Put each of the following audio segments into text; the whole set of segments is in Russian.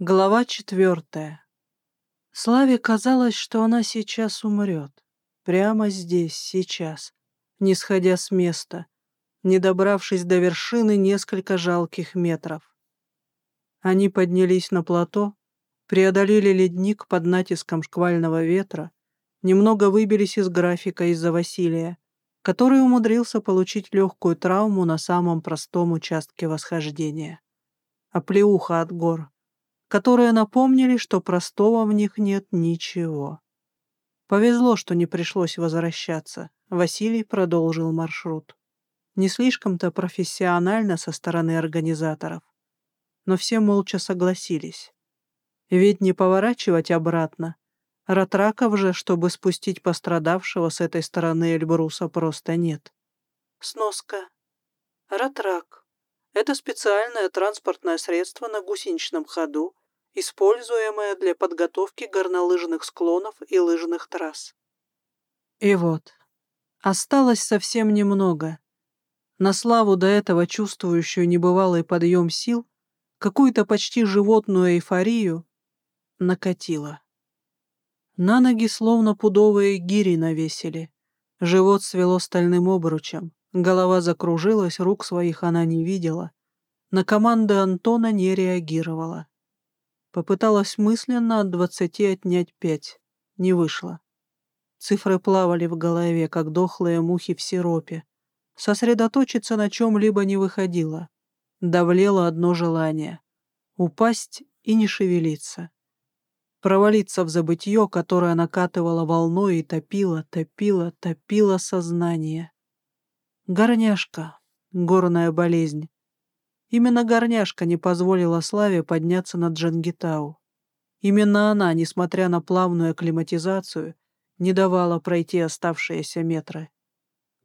Глава четвертая. Славе казалось, что она сейчас умрет. Прямо здесь, сейчас, не сходя с места, не добравшись до вершины несколько жалких метров. Они поднялись на плато, преодолели ледник под натиском шквального ветра, немного выбились из графика из-за Василия, который умудрился получить легкую травму на самом простом участке восхождения. Оплеуха от гор которые напомнили, что простого в них нет ничего. Повезло, что не пришлось возвращаться. Василий продолжил маршрут. Не слишком-то профессионально со стороны организаторов. Но все молча согласились. Ведь не поворачивать обратно. Ратраков же, чтобы спустить пострадавшего с этой стороны Эльбруса, просто нет. Сноска. Ратрак. Это специальное транспортное средство на гусеничном ходу, используемое для подготовки горнолыжных склонов и лыжных трасс. И вот, осталось совсем немного. На славу до этого чувствующую небывалый подъем сил, какую-то почти животную эйфорию, накатило. На ноги словно пудовые гири навесили. Живот свело стальным обручем. Голова закружилась, рук своих она не видела. На команды Антона не реагировала. Попыталась мысленно от двадцати отнять пять. Не вышло. Цифры плавали в голове, как дохлые мухи в сиропе. Сосредоточиться на чем-либо не выходило. Давлело одно желание — упасть и не шевелиться. Провалиться в забытье, которое накатывало волной и топило, топило, топило сознание. Горняшка. Горная болезнь. Именно горняшка не позволила Славе подняться на Джангитау. Именно она, несмотря на плавную акклиматизацию, не давала пройти оставшиеся метры.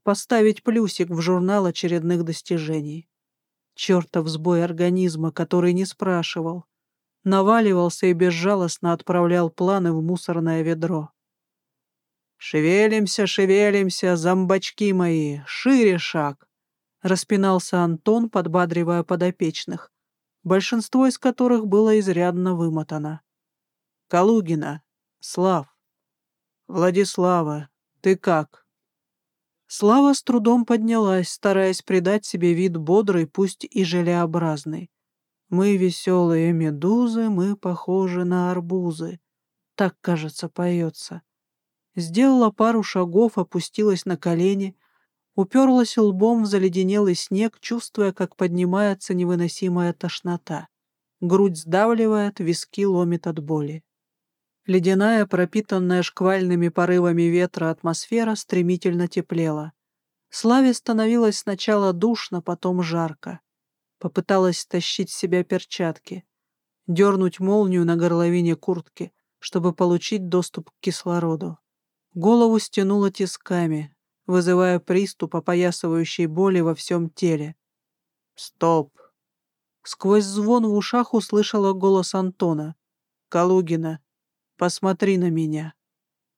Поставить плюсик в журнал очередных достижений. Чертов сбой организма, который не спрашивал. Наваливался и безжалостно отправлял планы в мусорное ведро. «Шевелимся, шевелимся, зомбачки мои, шире шаг!» Распинался Антон, подбадривая подопечных, большинство из которых было изрядно вымотано. «Калугина, Слав, Владислава, ты как?» Слава с трудом поднялась, стараясь придать себе вид бодрый, пусть и желеобразный. «Мы веселые медузы, мы похожи на арбузы». Так, кажется, поется сделала пару шагов, опустилась на колени, уперлась лбом в заледенелый снег, чувствуя, как поднимается невыносимая тошнота. Грудь сдавливает, виски ломит от боли. Ледяная, пропитанная шквальными порывами ветра атмосфера стремительно теплела. Славе становилось сначала душно, потом жарко. Попыталась стащить с себя перчатки, дернуть молнию на горловине куртки, чтобы получить доступ к кислороду. Голову стянуло тисками, вызывая приступ опоясывающей боли во всем теле. «Стоп!» Сквозь звон в ушах услышала голос Антона. «Калугина, посмотри на меня».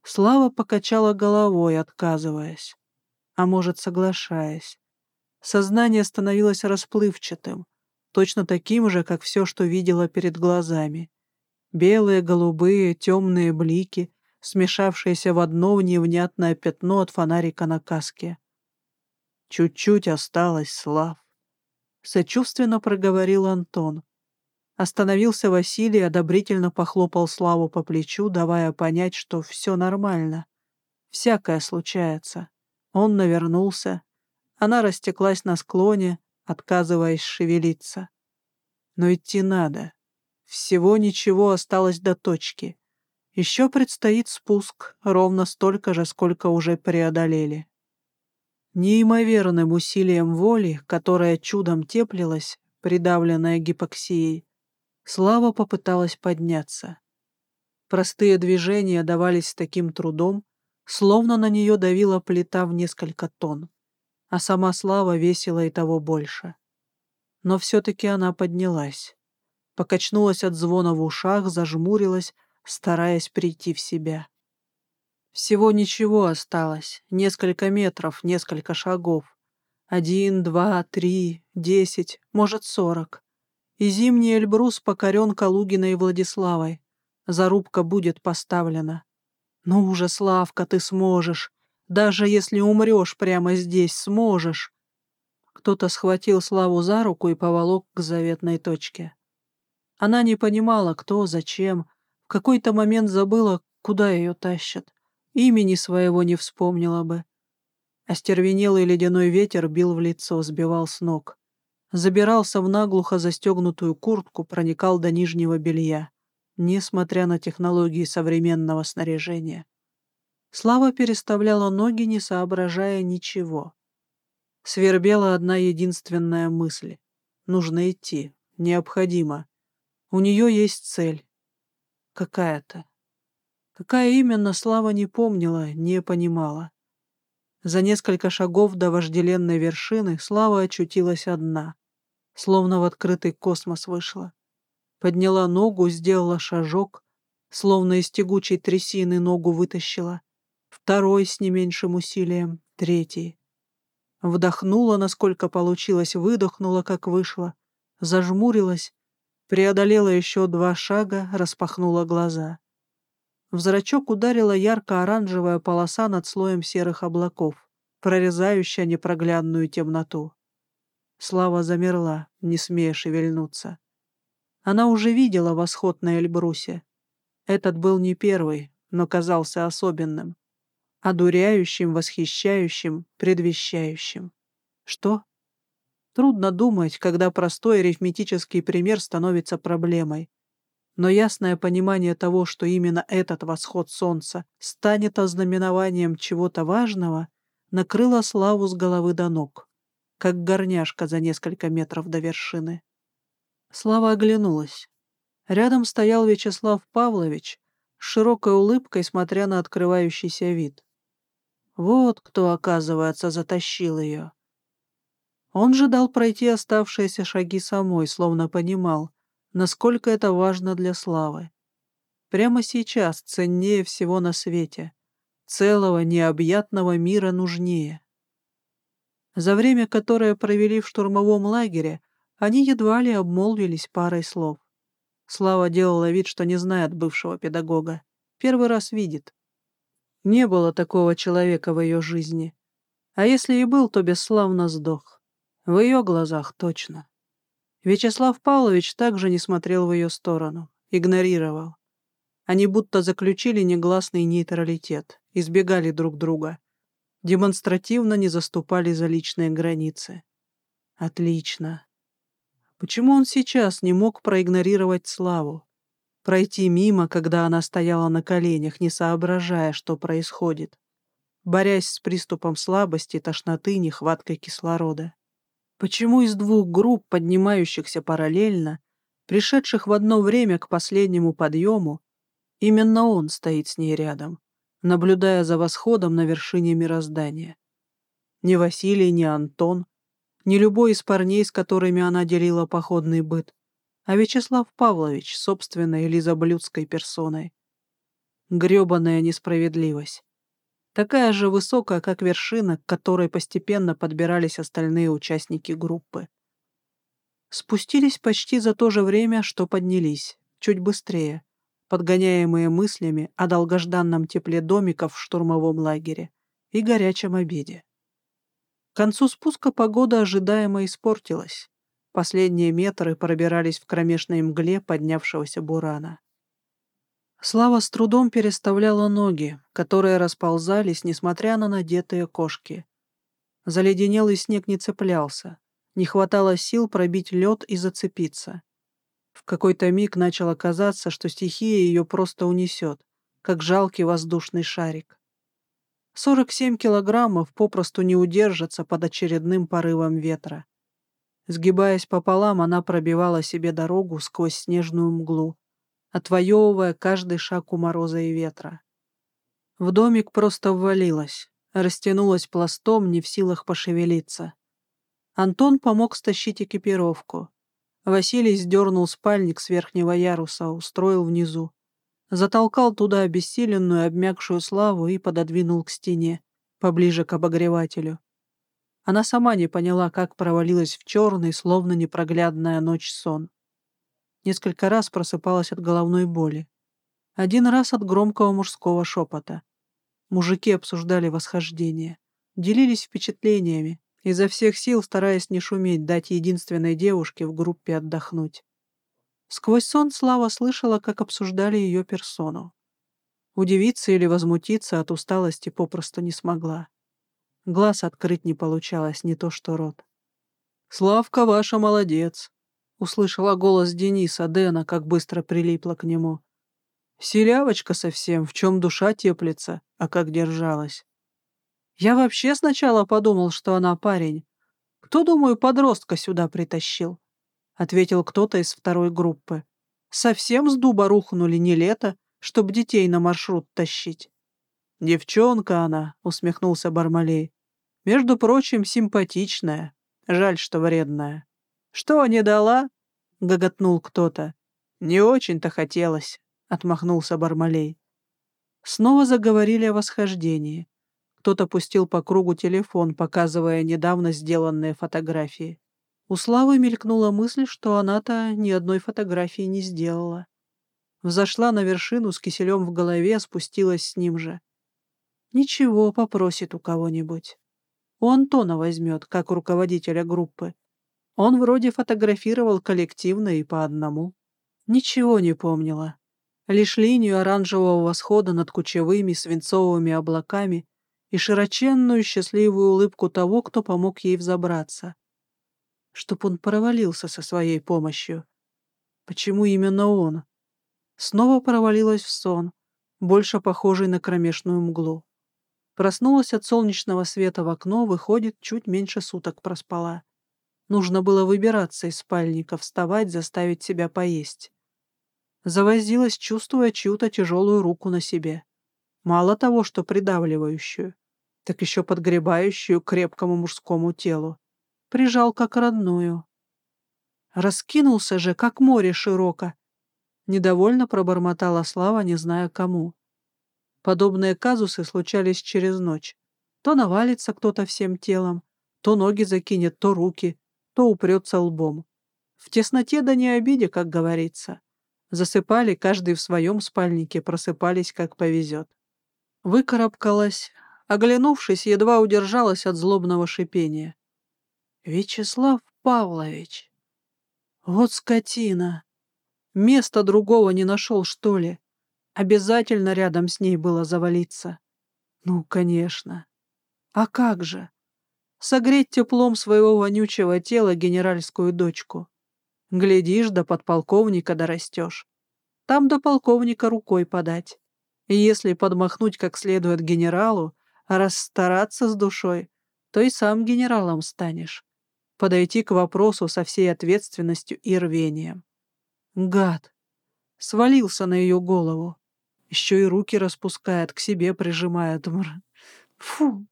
Слава покачала головой, отказываясь. А может, соглашаясь. Сознание становилось расплывчатым, точно таким же, как все, что видела перед глазами. Белые, голубые, темные блики, смешавшееся в одно невнятное пятно от фонарика на каске. «Чуть-чуть осталось, Слав», — сочувственно проговорил Антон. Остановился Василий, одобрительно похлопал Славу по плечу, давая понять, что все нормально. Всякое случается. Он навернулся. Она растеклась на склоне, отказываясь шевелиться. Но идти надо. Всего ничего осталось до точки. Еще предстоит спуск, ровно столько же, сколько уже преодолели. Неимоверным усилием воли, которое чудом теплилось, придавленная гипоксией, Слава попыталась подняться. Простые движения давались с таким трудом, словно на нее давила плита в несколько тонн, а сама Слава весила и того больше. Но все-таки она поднялась. Покачнулась от звона в ушах, зажмурилась, стараясь прийти в себя. Всего ничего осталось, несколько метров, несколько шагов. Один, два, три, десять, может, сорок. И зимний Эльбрус покорен Калугиной и Владиславой. Зарубка будет поставлена. Ну уже, Славка, ты сможешь. Даже если умрешь прямо здесь, сможешь. Кто-то схватил Славу за руку и поволок к заветной точке. Она не понимала, кто, зачем. В какой-то момент забыла, куда ее тащат. Имени своего не вспомнила бы. Остервенелый ледяной ветер бил в лицо, сбивал с ног. Забирался в наглухо застегнутую куртку, проникал до нижнего белья, несмотря на технологии современного снаряжения. Слава переставляла ноги, не соображая ничего. Свербела одна единственная мысль. Нужно идти. Необходимо. У нее есть цель. Какая-то. Какая именно, Слава не помнила, не понимала. За несколько шагов до вожделенной вершины Слава очутилась одна. Словно в открытый космос вышла. Подняла ногу, сделала шажок, словно из тягучей трясины ногу вытащила. Второй с не меньшим усилием, третий. Вдохнула, насколько получилось, выдохнула, как вышло. Зажмурилась, преодолела еще два шага, распахнула глаза. В зрачок ударила ярко-оранжевая полоса над слоем серых облаков, прорезающая непроглядную темноту. Слава замерла, не смея шевельнуться. Она уже видела восход на Эльбрусе. Этот был не первый, но казался особенным. Одуряющим, восхищающим, предвещающим. Что? Трудно думать, когда простой арифметический пример становится проблемой но ясное понимание того, что именно этот восход солнца станет ознаменованием чего-то важного, накрыло Славу с головы до ног, как горняшка за несколько метров до вершины. Слава оглянулась. Рядом стоял Вячеслав Павлович с широкой улыбкой, смотря на открывающийся вид. Вот кто, оказывается, затащил ее. Он же дал пройти оставшиеся шаги самой, словно понимал, насколько это важно для славы. Прямо сейчас ценнее всего на свете. Целого необъятного мира нужнее. За время, которое провели в штурмовом лагере, они едва ли обмолвились парой слов. Слава делала вид, что не знает бывшего педагога. Первый раз видит. Не было такого человека в ее жизни. А если и был, то бесславно сдох. В ее глазах точно. Вячеслав Павлович также не смотрел в ее сторону, игнорировал. Они будто заключили негласный нейтралитет, избегали друг друга, демонстративно не заступали за личные границы. Отлично. Почему он сейчас не мог проигнорировать Славу? Пройти мимо, когда она стояла на коленях, не соображая, что происходит, борясь с приступом слабости, тошноты, нехваткой кислорода. Почему из двух групп, поднимающихся параллельно, пришедших в одно время к последнему подъему, именно он стоит с ней рядом, наблюдая за восходом на вершине мироздания? Ни Василий, ни Антон, ни любой из парней, с которыми она делила походный быт, а Вячеслав Павлович собственной лизоблюдской персоной. Гребаная несправедливость такая же высокая, как вершина, к которой постепенно подбирались остальные участники группы. Спустились почти за то же время, что поднялись, чуть быстрее, подгоняемые мыслями о долгожданном тепле домиков в штурмовом лагере и горячем обеде. К концу спуска погода ожидаемо испортилась. Последние метры пробирались в кромешной мгле поднявшегося бурана. Слава с трудом переставляла ноги, которые расползались, несмотря на надетые кошки. Заледенелый снег не цеплялся. Не хватало сил пробить лед и зацепиться. В какой-то миг начало казаться, что стихия ее просто унесет, как жалкий воздушный шарик. 47 килограммов попросту не удержатся под очередным порывом ветра. Сгибаясь пополам, она пробивала себе дорогу сквозь снежную мглу, отвоевывая каждый шаг у мороза и ветра. В домик просто ввалилась, растянулась пластом, не в силах пошевелиться. Антон помог стащить экипировку. Василий сдернул спальник с верхнего яруса, устроил внизу. Затолкал туда обессиленную, обмякшую славу и пододвинул к стене, поближе к обогревателю. Она сама не поняла, как провалилась в черный, словно непроглядная ночь сон. Несколько раз просыпалась от головной боли. Один раз от громкого мужского шепота. Мужики обсуждали восхождение, делились впечатлениями, изо всех сил стараясь не шуметь, дать единственной девушке в группе отдохнуть. Сквозь сон Слава слышала, как обсуждали ее персону. Удивиться или возмутиться от усталости попросту не смогла. Глаз открыть не получалось, не то что рот. «Славка ваша молодец!» — услышала голос Дениса, Дэна, как быстро прилипла к нему. «Селявочка совсем, в чем душа теплится, а как держалась». Я вообще сначала подумал, что она парень. Кто, думаю, подростка сюда притащил? — ответил кто-то из второй группы. Совсем с дуба рухнули не лето, чтоб детей на маршрут тащить. «Девчонка она», — усмехнулся Бармалей. «Между прочим, симпатичная. Жаль, что вредная». «Что, не дала?» — гоготнул кто-то. «Не очень-то хотелось», — отмахнулся Бармалей. Снова заговорили о восхождении. Кто-то пустил по кругу телефон, показывая недавно сделанные фотографии. У Славы мелькнула мысль, что она-то ни одной фотографии не сделала. Взошла на вершину с киселем в голове, спустилась с ним же. Ничего, попросит у кого-нибудь. У Антона возьмет, как руководителя группы. Он вроде фотографировал коллективно и по одному. Ничего не помнила. Лишь линию оранжевого восхода над кучевыми свинцовыми облаками и широченную счастливую улыбку того, кто помог ей взобраться. Чтоб он провалился со своей помощью. Почему именно он? Снова провалилась в сон, больше похожий на кромешную мглу. Проснулась от солнечного света в окно, выходит, чуть меньше суток проспала. Нужно было выбираться из спальника, вставать, заставить себя поесть. Завозилась, чувствуя чью-то тяжелую руку на себе. Мало того, что придавливающую, так еще подгребающую крепкому мужскому телу. Прижал как родную. Раскинулся же, как море широко, Недовольно пробормотала Слава, не зная кому. Подобные казусы случались через ночь. То навалится кто-то всем телом, то ноги закинет, то руки, то упрется лбом. В тесноте да не обиде, как говорится. Засыпали каждый в своем спальнике, просыпались, как повезет. Выкарабкалась, оглянувшись, едва удержалась от злобного шипения. «Вячеслав Павлович! Вот скотина! Места другого не нашел, что ли? Обязательно рядом с ней было завалиться. Ну, конечно. А как же? Согреть теплом своего вонючего тела генеральскую дочку. Глядишь, до подполковника дорастешь. Там до полковника рукой подать. И если подмахнуть как следует генералу, расстараться с душой, то и сам генералом станешь. Подойти к вопросу со всей ответственностью и рвением. Гад! Свалился на ее голову. Еще и руки распускает, к себе прижимает. Фу!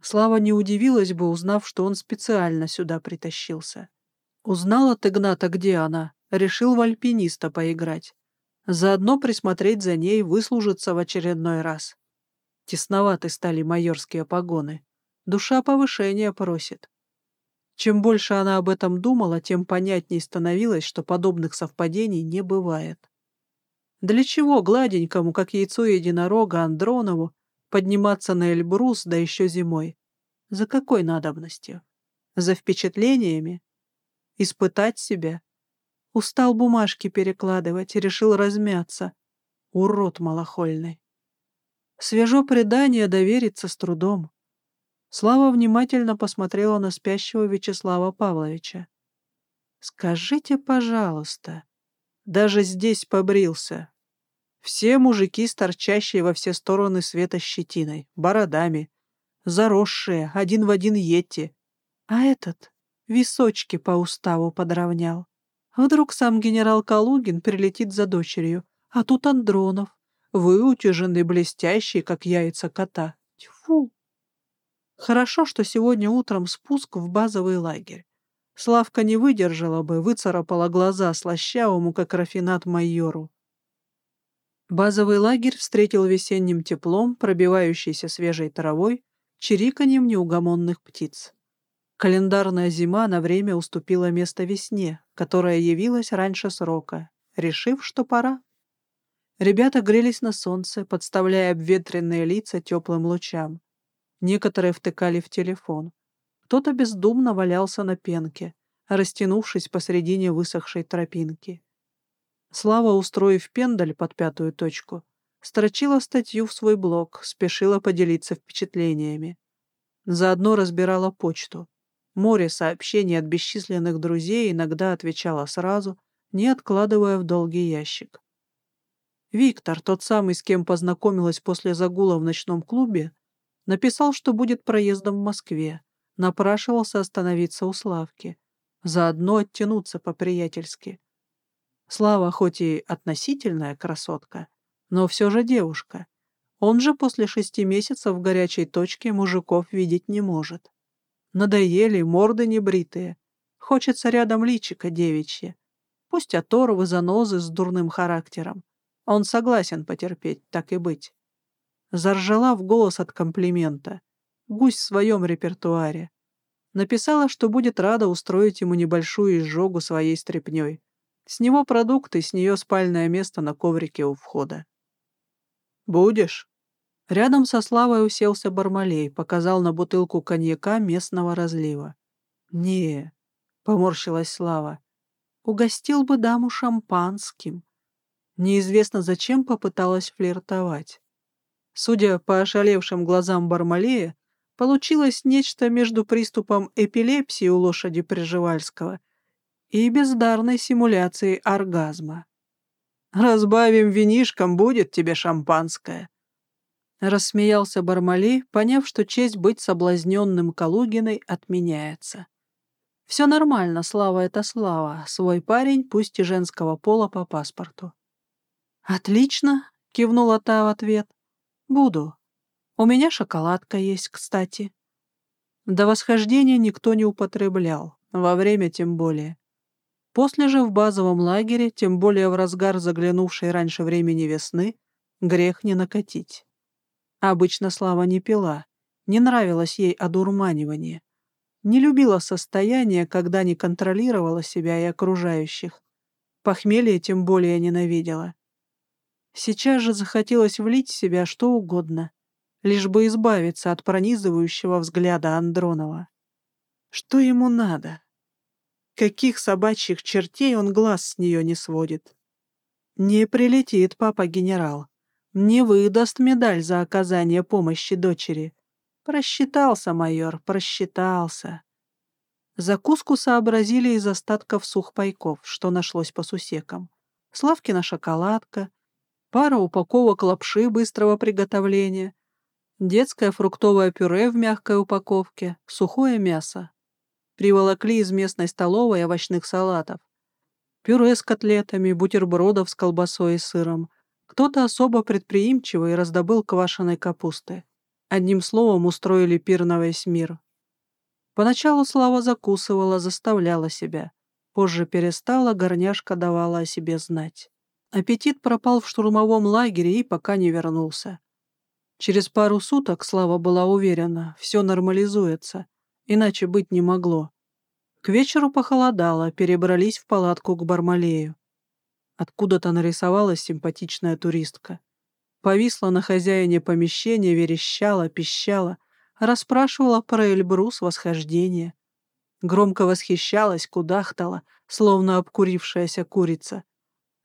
Слава не удивилась бы, узнав, что он специально сюда притащился. Узнал от Игната, где она, решил в альпиниста поиграть. Заодно присмотреть за ней, выслужиться в очередной раз. Тесноваты стали майорские погоны. Душа повышения просит. Чем больше она об этом думала, тем понятней становилось, что подобных совпадений не бывает. Для чего гладенькому, как яйцо единорога Андронову, подниматься на Эльбрус, да еще зимой? За какой надобностью? За впечатлениями? Испытать себя? Устал бумажки перекладывать, решил размяться. Урод малохольный. Свежо предание довериться с трудом. Слава внимательно посмотрела на спящего Вячеслава Павловича. «Скажите, пожалуйста, даже здесь побрился. Все мужики с торчащей во все стороны света щетиной, бородами, заросшие, один в один Йетти. А этот височки по уставу подровнял. Вдруг сам генерал Калугин прилетит за дочерью, а тут Андронов, выутюженный, блестящий, как яйца кота. Тьфу! Хорошо, что сегодня утром спуск в базовый лагерь. Славка не выдержала бы, выцарапала глаза слащавому, как рафинат майору. Базовый лагерь встретил весенним теплом, пробивающейся свежей травой, чириканьем неугомонных птиц. Календарная зима на время уступила место весне, которая явилась раньше срока, решив, что пора. Ребята грелись на солнце, подставляя обветренные лица теплым лучам. Некоторые втыкали в телефон. Кто-то бездумно валялся на пенке, растянувшись посредине высохшей тропинки. Слава, устроив пендаль под пятую точку, строчила статью в свой блог, спешила поделиться впечатлениями. Заодно разбирала почту. Море сообщений от бесчисленных друзей иногда отвечала сразу, не откладывая в долгий ящик. Виктор, тот самый, с кем познакомилась после загула в ночном клубе, написал, что будет проездом в Москве, напрашивался остановиться у Славки, заодно оттянуться по-приятельски. Слава хоть и относительная красотка, но все же девушка. Он же после шести месяцев в горячей точке мужиков видеть не может. Надоели морды небритые. Хочется рядом личика девичье. Пусть оторвы, занозы с дурным характером. Он согласен потерпеть, так и быть. Заржала в голос от комплимента. Гусь в своем репертуаре. Написала, что будет рада устроить ему небольшую изжогу своей стряпней. С него продукты, с нее спальное место на коврике у входа. «Будешь?» Рядом со Славой уселся Бармалей, показал на бутылку коньяка местного разлива. «Не», — поморщилась Слава, — «угостил бы даму шампанским». Неизвестно зачем попыталась флиртовать. Судя по ошалевшим глазам Бармалея, получилось нечто между приступом эпилепсии у лошади Приживальского и бездарной симуляцией оргазма. «Разбавим винишком, будет тебе шампанское». Рассмеялся Бармалей, поняв, что честь быть соблазненным Калугиной отменяется. «Все нормально, Слава — это Слава, свой парень, пусть и женского пола по паспорту». «Отлично», — кивнула та в ответ. «Буду. У меня шоколадка есть, кстати». До восхождения никто не употреблял, во время тем более. После же в базовом лагере, тем более в разгар заглянувшей раньше времени весны, грех не накатить. Обычно Слава не пила, не нравилось ей одурманивание. Не любила состояние, когда не контролировала себя и окружающих. Похмелье тем более ненавидела. Сейчас же захотелось влить в себя что угодно, лишь бы избавиться от пронизывающего взгляда Андронова. Что ему надо? Каких собачьих чертей он глаз с нее не сводит? Не прилетит папа-генерал. Не выдаст медаль за оказание помощи дочери. Просчитался майор, просчитался. Закуску сообразили из остатков сухпайков, что нашлось по сусекам. Славкина шоколадка, пара упаковок лапши быстрого приготовления, детское фруктовое пюре в мягкой упаковке, сухое мясо приволокли из местной столовой овощных салатов. Пюре с котлетами, бутербродов с колбасой и сыром. Кто-то особо предприимчивый раздобыл квашеной капусты. Одним словом, устроили пир на весь мир. Поначалу Слава закусывала, заставляла себя. Позже перестала, горняшка давала о себе знать. Аппетит пропал в штурмовом лагере и пока не вернулся. Через пару суток, Слава была уверена, все нормализуется — Иначе быть не могло. К вечеру похолодало, перебрались в палатку к Бармалею. Откуда-то нарисовалась симпатичная туристка. Повисла на хозяине помещения, верещала, пищала, расспрашивала про Эльбрус восхождения. Громко восхищалась, кудахтала, словно обкурившаяся курица.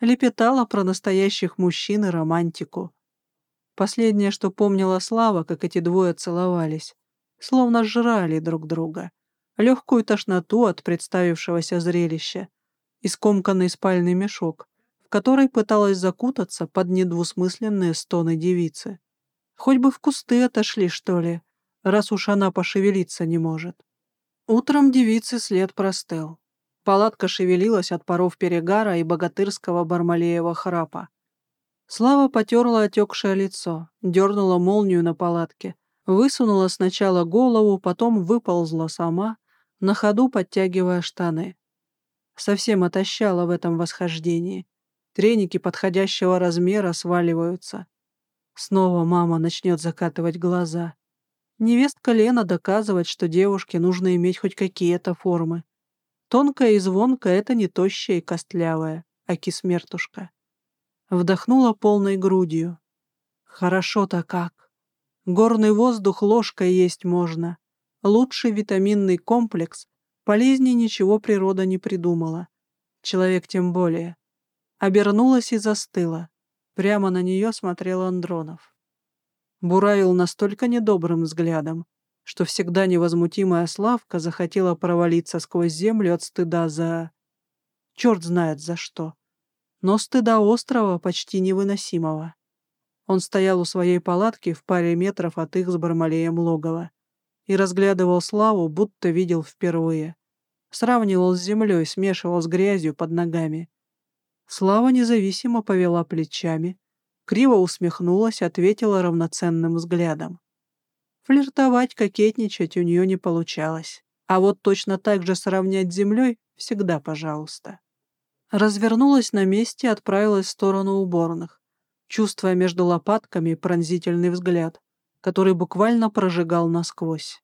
Лепетала про настоящих мужчин и романтику. Последнее, что помнила Слава, как эти двое целовались словно жрали друг друга. Легкую тошноту от представившегося зрелища и скомканный спальный мешок, в который пыталась закутаться под недвусмысленные стоны девицы. Хоть бы в кусты отошли, что ли, раз уж она пошевелиться не может. Утром девицы след простыл. Палатка шевелилась от паров перегара и богатырского бармалеева храпа. Слава потерла отекшее лицо, дернула молнию на палатке, Высунула сначала голову, потом выползла сама, на ходу подтягивая штаны. Совсем отощала в этом восхождении. Треники подходящего размера сваливаются. Снова мама начнет закатывать глаза. Невестка Лена доказывать, что девушке нужно иметь хоть какие-то формы. Тонкая и звонкая — это не тощая и костлявая, а кисмертушка. Вдохнула полной грудью. Хорошо-то как. Горный воздух ложкой есть можно. Лучший витаминный комплекс. Полезнее ничего природа не придумала. Человек тем более. Обернулась и застыла. Прямо на нее смотрел Андронов. Буравил настолько недобрым взглядом, что всегда невозмутимая Славка захотела провалиться сквозь землю от стыда за... Черт знает за что. Но стыда острого, почти невыносимого. Он стоял у своей палатки в паре метров от их с Бармалеем логова и разглядывал Славу, будто видел впервые. Сравнивал с землей, смешивал с грязью под ногами. Слава независимо повела плечами, криво усмехнулась, ответила равноценным взглядом. Флиртовать, кокетничать у нее не получалось. А вот точно так же сравнять с землей всегда пожалуйста. Развернулась на месте и отправилась в сторону уборных, чувствуя между лопатками пронзительный взгляд, который буквально прожигал насквозь.